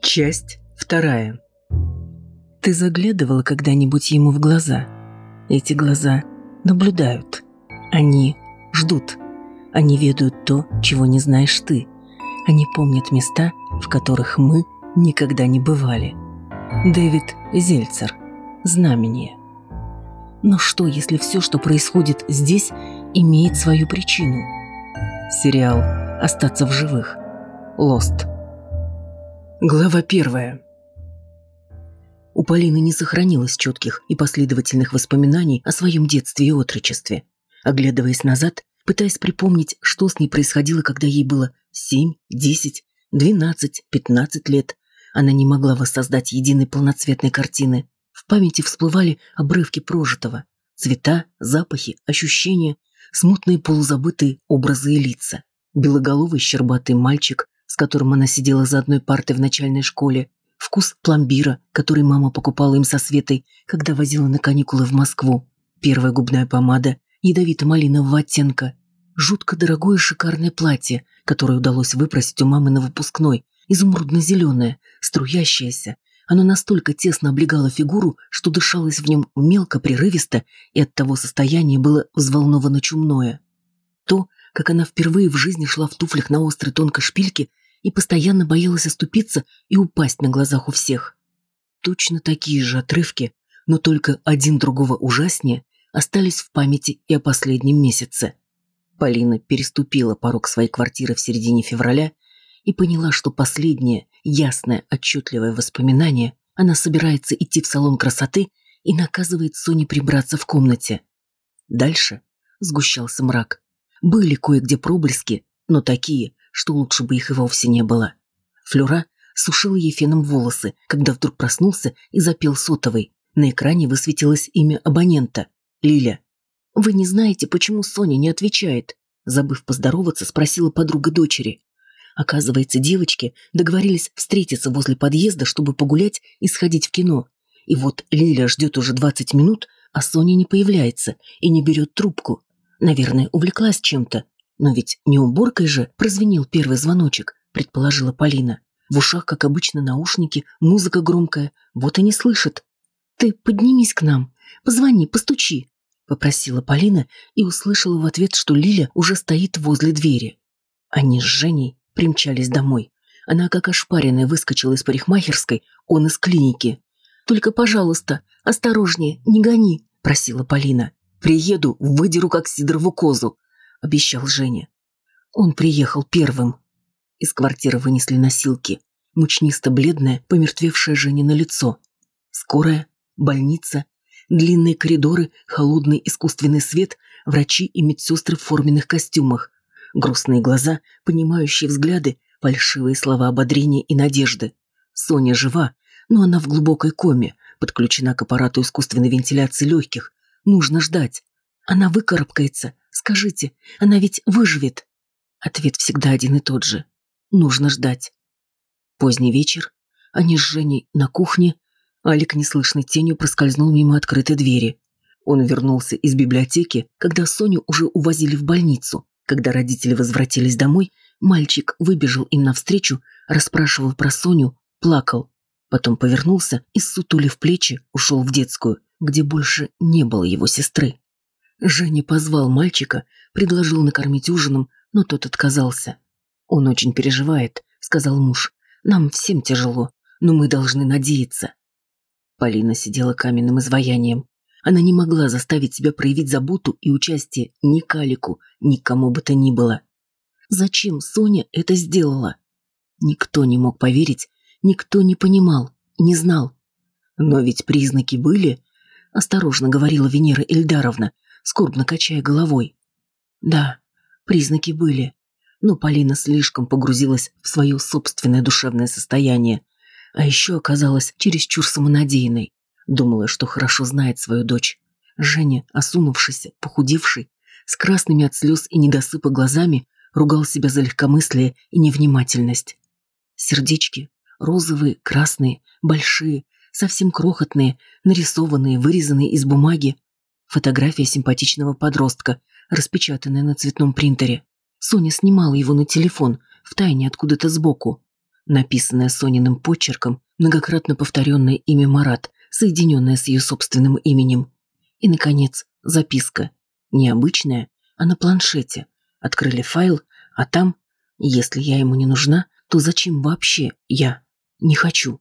Часть вторая. Ты заглядывала когда-нибудь ему в глаза? Эти глаза наблюдают. Они ждут. Они ведают то, чего не знаешь ты. Они помнят места, в которых мы никогда не бывали. Дэвид Зельцер. Знамение. Но что, если все, что происходит здесь, имеет свою причину? Сериал «Остаться в живых». Лост. Глава первая. У Полины не сохранилось четких и последовательных воспоминаний о своем детстве и отрочестве. Оглядываясь назад, пытаясь припомнить, что с ней происходило, когда ей было 7, 10, 12, 15 лет, она не могла воссоздать единой полноцветной картины. В памяти всплывали обрывки прожитого. Цвета, запахи, ощущения, смутные полузабытые образы и лица. Белоголовый щербатый мальчик, с которым она сидела за одной партой в начальной школе, вкус пломбира, который мама покупала им со Светой, когда возила на каникулы в Москву, первая губная помада, ядовито-малинового оттенка, жутко дорогое шикарное платье, которое удалось выпросить у мамы на выпускной, изумрудно-зеленое, струящееся. Оно настолько тесно облегало фигуру, что дышалось в нем мелко, прерывисто, и от того состояния было взволновано чумное. То, как она впервые в жизни шла в туфлях на острой тонкой шпильке и постоянно боялась оступиться и упасть на глазах у всех. Точно такие же отрывки, но только один другого ужаснее, остались в памяти и о последнем месяце. Полина переступила порог своей квартиры в середине февраля и поняла, что последнее, ясное, отчетливое воспоминание она собирается идти в салон красоты и наказывает Соне прибраться в комнате. Дальше сгущался мрак. Были кое-где проблески, но такие, что лучше бы их и вовсе не было. Флюра сушила ей феном волосы, когда вдруг проснулся и запел сотовый. На экране высветилось имя абонента – Лиля. «Вы не знаете, почему Соня не отвечает?» Забыв поздороваться, спросила подруга дочери. Оказывается, девочки договорились встретиться возле подъезда, чтобы погулять и сходить в кино. И вот Лиля ждет уже 20 минут, а Соня не появляется и не берет трубку. Наверное, увлеклась чем-то. Но ведь не уборкой же прозвенел первый звоночек, предположила Полина. В ушах, как обычно, наушники, музыка громкая, вот и не слышит. «Ты поднимись к нам, позвони, постучи», — попросила Полина и услышала в ответ, что Лиля уже стоит возле двери. Они с Женей примчались домой. Она, как ошпаренная, выскочила из парикмахерской, он из клиники. «Только, пожалуйста, осторожнее, не гони», — просила Полина. Приеду, выдеру как Сидорову козу», — обещал Женя. Он приехал первым. Из квартиры вынесли носилки. Мучнисто-бледное, помертвевшее Жене на лицо. Скорая, больница, длинные коридоры, холодный искусственный свет, врачи и медсестры в форменных костюмах. Грустные глаза, понимающие взгляды, фальшивые слова ободрения и надежды. Соня жива, но она в глубокой коме, подключена к аппарату искусственной вентиляции легких, Нужно ждать. Она выкарабкается. Скажите, она ведь выживет. Ответ всегда один и тот же. Нужно ждать. Поздний вечер. Они с Женей на кухне. Алик неслышной тенью проскользнул мимо открытой двери. Он вернулся из библиотеки, когда Соню уже увозили в больницу. Когда родители возвратились домой, мальчик выбежал им навстречу, расспрашивал про Соню, плакал. Потом повернулся и, сутулив плечи, ушел в детскую где больше не было его сестры. Женя позвал мальчика, предложил накормить ужином, но тот отказался. «Он очень переживает», — сказал муж. «Нам всем тяжело, но мы должны надеяться». Полина сидела каменным изваянием. Она не могла заставить себя проявить заботу и участие ни Калику, ни кому бы то ни было. Зачем Соня это сделала? Никто не мог поверить, никто не понимал, не знал. Но ведь признаки были, — осторожно говорила Венера Ильдаровна, скорбно качая головой. Да, признаки были, но Полина слишком погрузилась в свое собственное душевное состояние, а еще оказалась чересчур самонадеянной. Думала, что хорошо знает свою дочь. Женя, осунувшийся, похудевший, с красными от слез и недосыпа глазами, ругал себя за легкомыслие и невнимательность. Сердечки, розовые, красные, большие, совсем крохотные, нарисованные, вырезанные из бумаги. Фотография симпатичного подростка, распечатанная на цветном принтере. Соня снимала его на телефон, втайне откуда-то сбоку. Написанное Сониным почерком, многократно повторенное имя Марат, соединенное с ее собственным именем. И, наконец, записка. Необычная, а на планшете. Открыли файл, а там, если я ему не нужна, то зачем вообще я? Не хочу.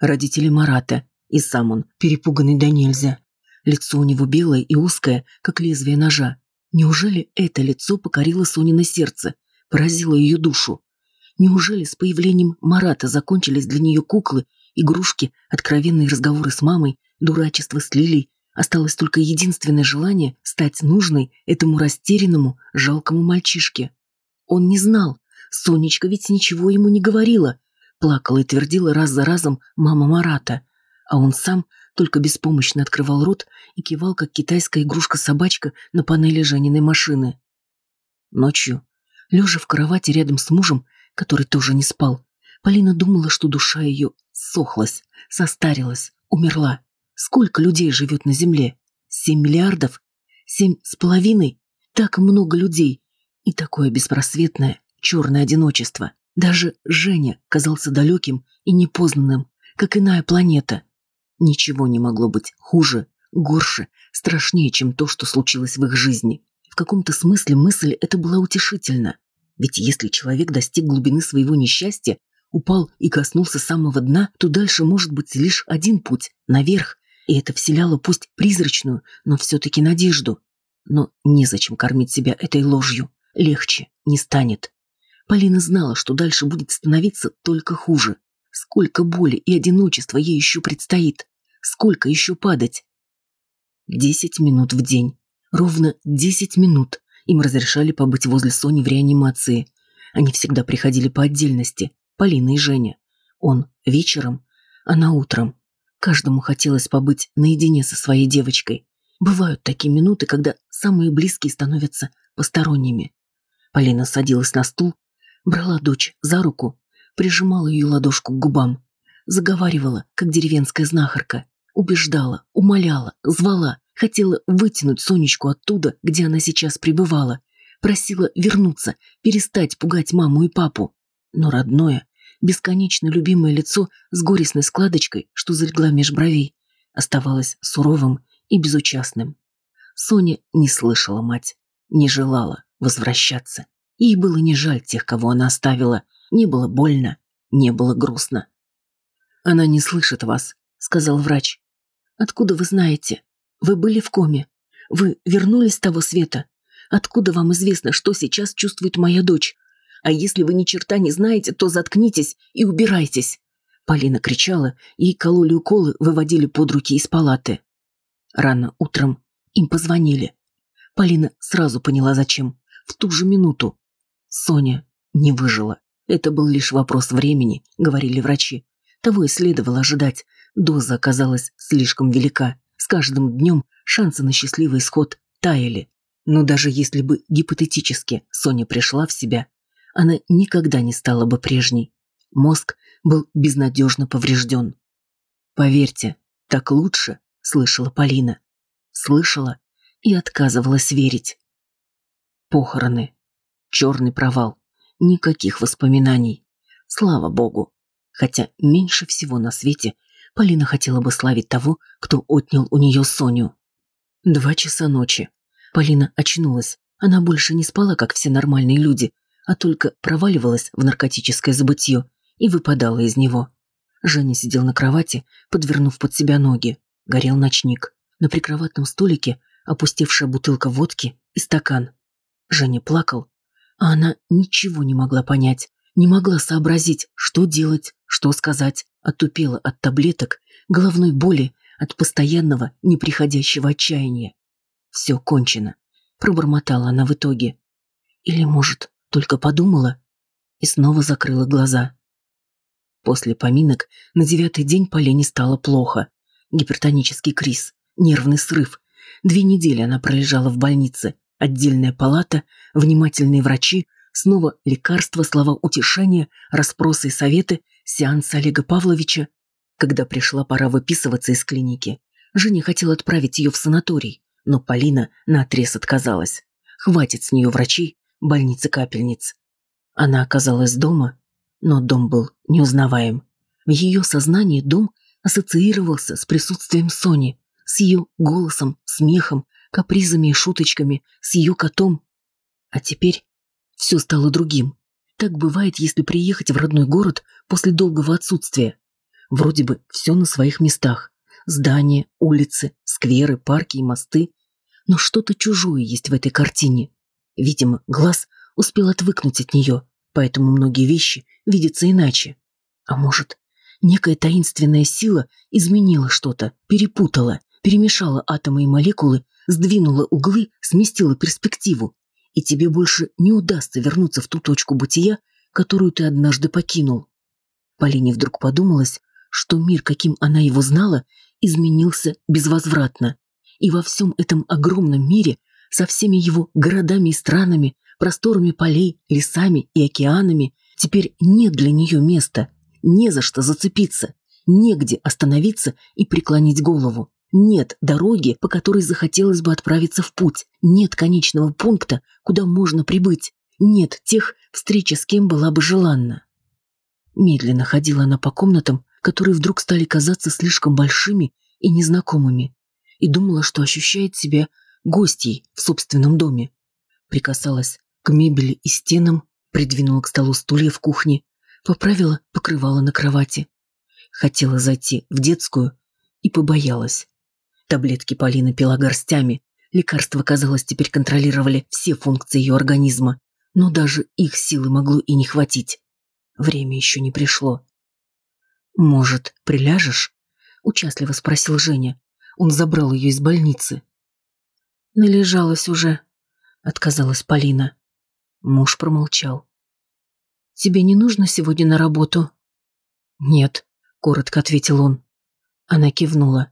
Родители Марата, и сам он, перепуганный до нельзя. Лицо у него белое и узкое, как лезвие ножа. Неужели это лицо покорило Сонина сердце, поразило ее душу? Неужели с появлением Марата закончились для нее куклы, игрушки, откровенные разговоры с мамой, дурачество с Лилей? Осталось только единственное желание стать нужной этому растерянному, жалкому мальчишке. Он не знал. Сонечка ведь ничего ему не говорила. Плакала и твердила раз за разом мама Марата. А он сам только беспомощно открывал рот и кивал, как китайская игрушка-собачка на панели Жениной машины. Ночью, лежа в кровати рядом с мужем, который тоже не спал, Полина думала, что душа ее сохлась, состарилась, умерла. Сколько людей живет на Земле? Семь миллиардов? Семь с половиной? Так много людей. И такое беспросветное, черное одиночество. Даже Женя казался далеким и непознанным, как иная планета. Ничего не могло быть хуже, горше, страшнее, чем то, что случилось в их жизни. В каком-то смысле мысль эта была утешительна. Ведь если человек достиг глубины своего несчастья, упал и коснулся самого дна, то дальше может быть лишь один путь – наверх, и это вселяло пусть призрачную, но все-таки надежду. Но незачем кормить себя этой ложью. Легче не станет. Полина знала, что дальше будет становиться только хуже. Сколько боли и одиночества ей еще предстоит. Сколько еще падать? Десять минут в день. Ровно десять минут им разрешали побыть возле Сони в реанимации. Они всегда приходили по отдельности, Полина и Женя. Он вечером, она утром. Каждому хотелось побыть наедине со своей девочкой. Бывают такие минуты, когда самые близкие становятся посторонними. Полина садилась на стул, брала дочь за руку, прижимала ее ладошку к губам, заговаривала, как деревенская знахарка, убеждала, умоляла, звала, хотела вытянуть Сонечку оттуда, где она сейчас пребывала, просила вернуться, перестать пугать маму и папу. Но родное, бесконечно любимое лицо с горестной складочкой, что залегла меж бровей, оставалось суровым и безучастным. Соня не слышала мать, не желала возвращаться. Ей было не жаль тех, кого она оставила, не было больно, не было грустно. «Она не слышит вас», — сказал врач. «Откуда вы знаете? Вы были в коме. Вы вернулись с того света. Откуда вам известно, что сейчас чувствует моя дочь? А если вы ни черта не знаете, то заткнитесь и убирайтесь!» Полина кричала, и кололи уколы выводили под руки из палаты. Рано утром им позвонили. Полина сразу поняла, зачем. В ту же минуту. Соня не выжила. Это был лишь вопрос времени, говорили врачи. Того и следовало ожидать. Доза оказалась слишком велика. С каждым днем шансы на счастливый исход таяли. Но даже если бы гипотетически Соня пришла в себя, она никогда не стала бы прежней. Мозг был безнадежно поврежден. «Поверьте, так лучше», — слышала Полина. Слышала и отказывалась верить. Похороны. Черный провал. Никаких воспоминаний. Слава богу. Хотя меньше всего на свете Полина хотела бы славить того, кто отнял у нее Соню. Два часа ночи. Полина очнулась. Она больше не спала, как все нормальные люди, а только проваливалась в наркотическое забытье и выпадала из него. Женя сидел на кровати, подвернув под себя ноги. Горел ночник. На прикроватном столике опустевшая бутылка водки и стакан. Женя плакал, а она ничего не могла понять, не могла сообразить, что делать, что сказать. Отупела от таблеток, головной боли, от постоянного, неприходящего отчаяния. Все кончено. Пробормотала она в итоге. Или, может, только подумала и снова закрыла глаза. После поминок на девятый день Полине стало плохо. Гипертонический криз, нервный срыв, Две недели она пролежала в больнице. Отдельная палата, внимательные врачи, снова лекарства, слова утешения, расспросы и советы, сеанс Олега Павловича. Когда пришла пора выписываться из клиники, Женя хотел отправить ее в санаторий, но Полина наотрез отказалась. Хватит с нее врачей, больницы-капельниц. Она оказалась дома, но дом был неузнаваем. В ее сознании дом ассоциировался с присутствием Сони, с ее голосом, смехом, капризами и шуточками, с ее котом. А теперь все стало другим. Так бывает, если приехать в родной город после долгого отсутствия. Вроде бы все на своих местах. Здания, улицы, скверы, парки и мосты. Но что-то чужое есть в этой картине. Видимо, глаз успел отвыкнуть от нее, поэтому многие вещи видятся иначе. А может, некая таинственная сила изменила что-то, перепутала, перемешала атомы и молекулы, сдвинула углы, сместила перспективу, и тебе больше не удастся вернуться в ту точку бытия, которую ты однажды покинул. Полине вдруг подумалось, что мир, каким она его знала, изменился безвозвратно. И во всем этом огромном мире, со всеми его городами и странами, просторами полей, лесами и океанами, теперь нет для нее места, не за что зацепиться, негде остановиться и преклонить голову. Нет дороги, по которой захотелось бы отправиться в путь. Нет конечного пункта, куда можно прибыть. Нет тех, встречи с кем была бы желанна. Медленно ходила она по комнатам, которые вдруг стали казаться слишком большими и незнакомыми, и думала, что ощущает себя гостьей в собственном доме. Прикасалась к мебели и стенам, придвинула к столу стулья в кухне, поправила покрывало на кровати. Хотела зайти в детскую и побоялась. Таблетки Полина пила горстями. Лекарства, казалось, теперь контролировали все функции ее организма. Но даже их силы могло и не хватить. Время еще не пришло. «Может, приляжешь?» — участливо спросил Женя. Он забрал ее из больницы. «Належалась уже», — отказалась Полина. Муж промолчал. «Тебе не нужно сегодня на работу?» «Нет», — коротко ответил он. Она кивнула.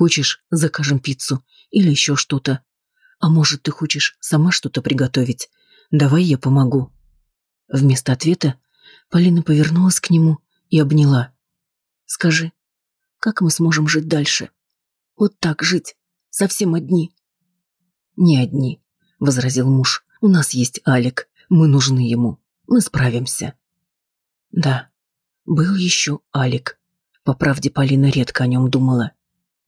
«Хочешь, закажем пиццу или еще что-то? А может, ты хочешь сама что-то приготовить? Давай я помогу». Вместо ответа Полина повернулась к нему и обняла. «Скажи, как мы сможем жить дальше? Вот так жить, совсем одни?» «Не одни», — возразил муж. У нас есть Алик, мы нужны ему, мы справимся. Да, был еще Алик. По правде, Полина редко о нем думала.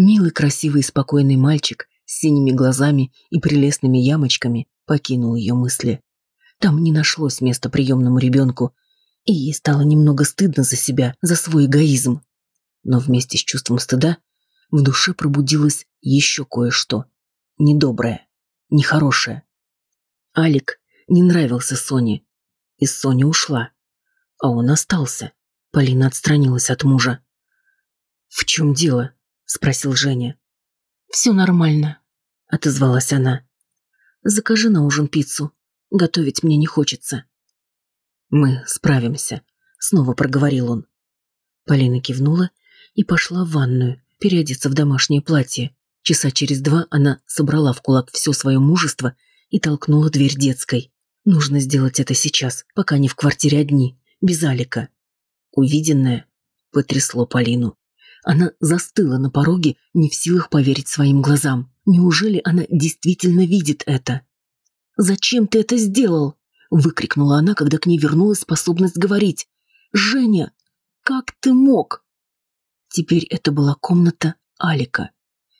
Милый, красивый и спокойный мальчик с синими глазами и прелестными ямочками покинул ее мысли. Там не нашлось места приемному ребенку, и ей стало немного стыдно за себя, за свой эгоизм. Но вместе с чувством стыда в душе пробудилось еще кое-что. Недоброе, нехорошее. Алик не нравился Соне, и Соня ушла. А он остался. Полина отстранилась от мужа. «В чем дело?» – спросил Женя. «Все нормально», – отозвалась она. «Закажи на ужин пиццу. Готовить мне не хочется». «Мы справимся», – снова проговорил он. Полина кивнула и пошла в ванную, переодеться в домашнее платье. Часа через два она собрала в кулак все свое мужество и толкнула дверь детской. Нужно сделать это сейчас, пока не в квартире одни, без Алика. Увиденное потрясло Полину. Она застыла на пороге, не в силах поверить своим глазам. Неужели она действительно видит это? «Зачем ты это сделал?» – выкрикнула она, когда к ней вернулась способность говорить. «Женя, как ты мог?» Теперь это была комната Алика.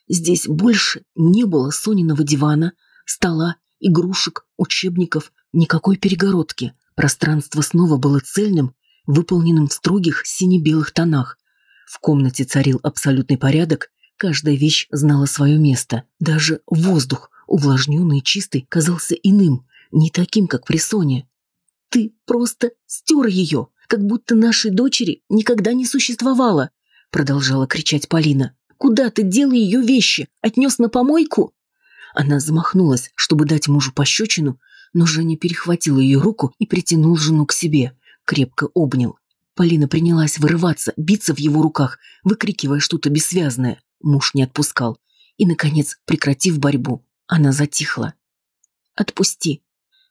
Здесь больше не было Сониного дивана, стола игрушек, учебников, никакой перегородки. Пространство снова было цельным, выполненным в строгих сине-белых тонах. В комнате царил абсолютный порядок, каждая вещь знала свое место. Даже воздух, увлажненный и чистый, казался иным, не таким, как при Соне. «Ты просто стер ее, как будто нашей дочери никогда не существовало», продолжала кричать Полина. «Куда ты дел ее вещи? Отнес на помойку?» Она замахнулась, чтобы дать мужу пощечину, но Женя перехватил ее руку и притянул жену к себе, крепко обнял. Полина принялась вырываться, биться в его руках, выкрикивая что-то бессвязное. Муж не отпускал. И, наконец, прекратив борьбу, она затихла. «Отпусти!»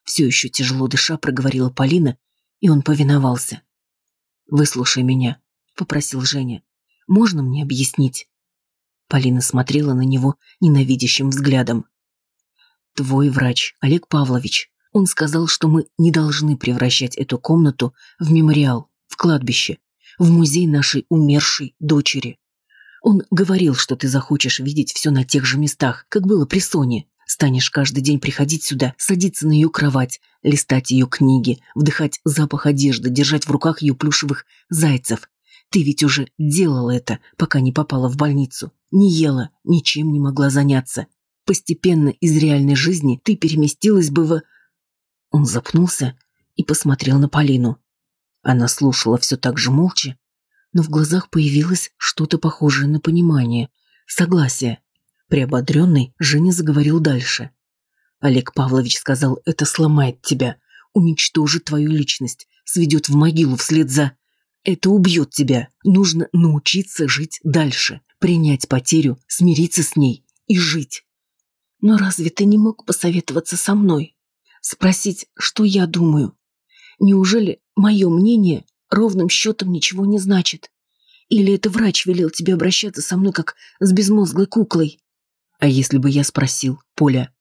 Все еще тяжело дыша проговорила Полина, и он повиновался. «Выслушай меня», — попросил Женя. «Можно мне объяснить?» Полина смотрела на него ненавидящим взглядом. «Твой врач, Олег Павлович, он сказал, что мы не должны превращать эту комнату в мемориал, в кладбище, в музей нашей умершей дочери. Он говорил, что ты захочешь видеть все на тех же местах, как было при Соне. Станешь каждый день приходить сюда, садиться на ее кровать, листать ее книги, вдыхать запах одежды, держать в руках ее плюшевых зайцев. Ты ведь уже делала это, пока не попала в больницу. Не ела, ничем не могла заняться. Постепенно из реальной жизни ты переместилась бы в... Он запнулся и посмотрел на Полину. Она слушала все так же молча, но в глазах появилось что-то похожее на понимание, согласие. Приободренный, Женя заговорил дальше. Олег Павлович сказал, это сломает тебя, уничтожит твою личность, сведет в могилу вслед за... Это убьет тебя. Нужно научиться жить дальше, принять потерю, смириться с ней и жить. Но разве ты не мог посоветоваться со мной? Спросить, что я думаю? Неужели мое мнение ровным счетом ничего не значит? Или это врач велел тебе обращаться со мной, как с безмозглой куклой? А если бы я спросил, Поля?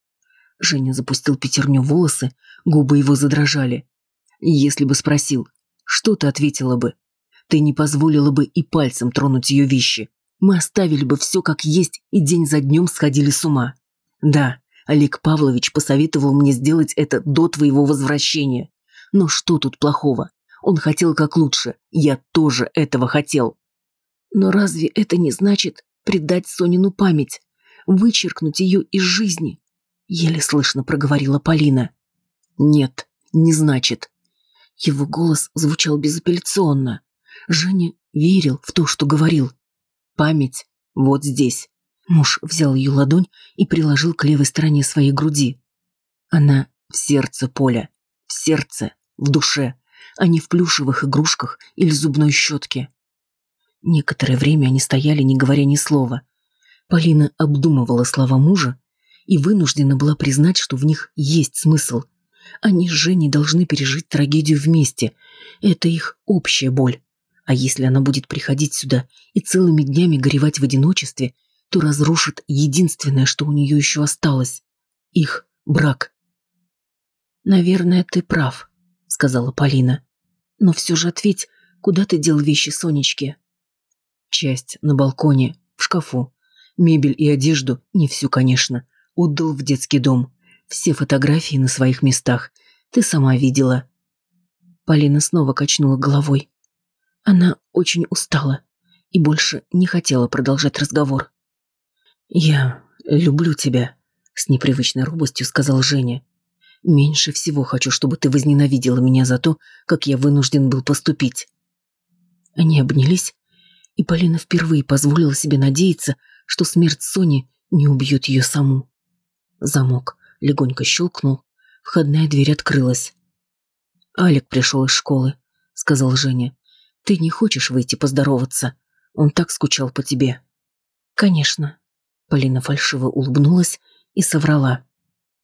Женя запустил пятерню волосы, губы его задрожали. Если бы спросил, что ты ответила бы? Ты не позволила бы и пальцем тронуть ее вещи. Мы оставили бы все как есть и день за днем сходили с ума. Да, Олег Павлович посоветовал мне сделать это до твоего возвращения. Но что тут плохого? Он хотел как лучше. Я тоже этого хотел. Но разве это не значит предать Сонину память? Вычеркнуть ее из жизни? Еле слышно проговорила Полина. Нет, не значит. Его голос звучал безапелляционно. Женя верил в то, что говорил. Память вот здесь. Муж взял ее ладонь и приложил к левой стороне своей груди. Она в сердце поля, в сердце, в душе, а не в плюшевых игрушках или зубной щетке. Некоторое время они стояли, не говоря ни слова. Полина обдумывала слова мужа и вынуждена была признать, что в них есть смысл. Они с Женей должны пережить трагедию вместе. Это их общая боль. А если она будет приходить сюда и целыми днями горевать в одиночестве, то разрушит единственное, что у нее еще осталось — их брак. «Наверное, ты прав», — сказала Полина. «Но все же ответь, куда ты дел вещи Сонечки?» «Часть на балконе, в шкафу. Мебель и одежду, не всю, конечно, отдал в детский дом. Все фотографии на своих местах. Ты сама видела». Полина снова качнула головой. Она очень устала и больше не хотела продолжать разговор. «Я люблю тебя», — с непривычной робостью сказал Женя. «Меньше всего хочу, чтобы ты возненавидела меня за то, как я вынужден был поступить». Они обнялись, и Полина впервые позволила себе надеяться, что смерть Сони не убьет ее саму. Замок легонько щелкнул, входная дверь открылась. «Алик пришел из школы», — сказал Женя. «Ты не хочешь выйти поздороваться? Он так скучал по тебе». «Конечно», Полина фальшиво улыбнулась и соврала.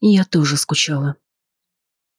«Я тоже скучала».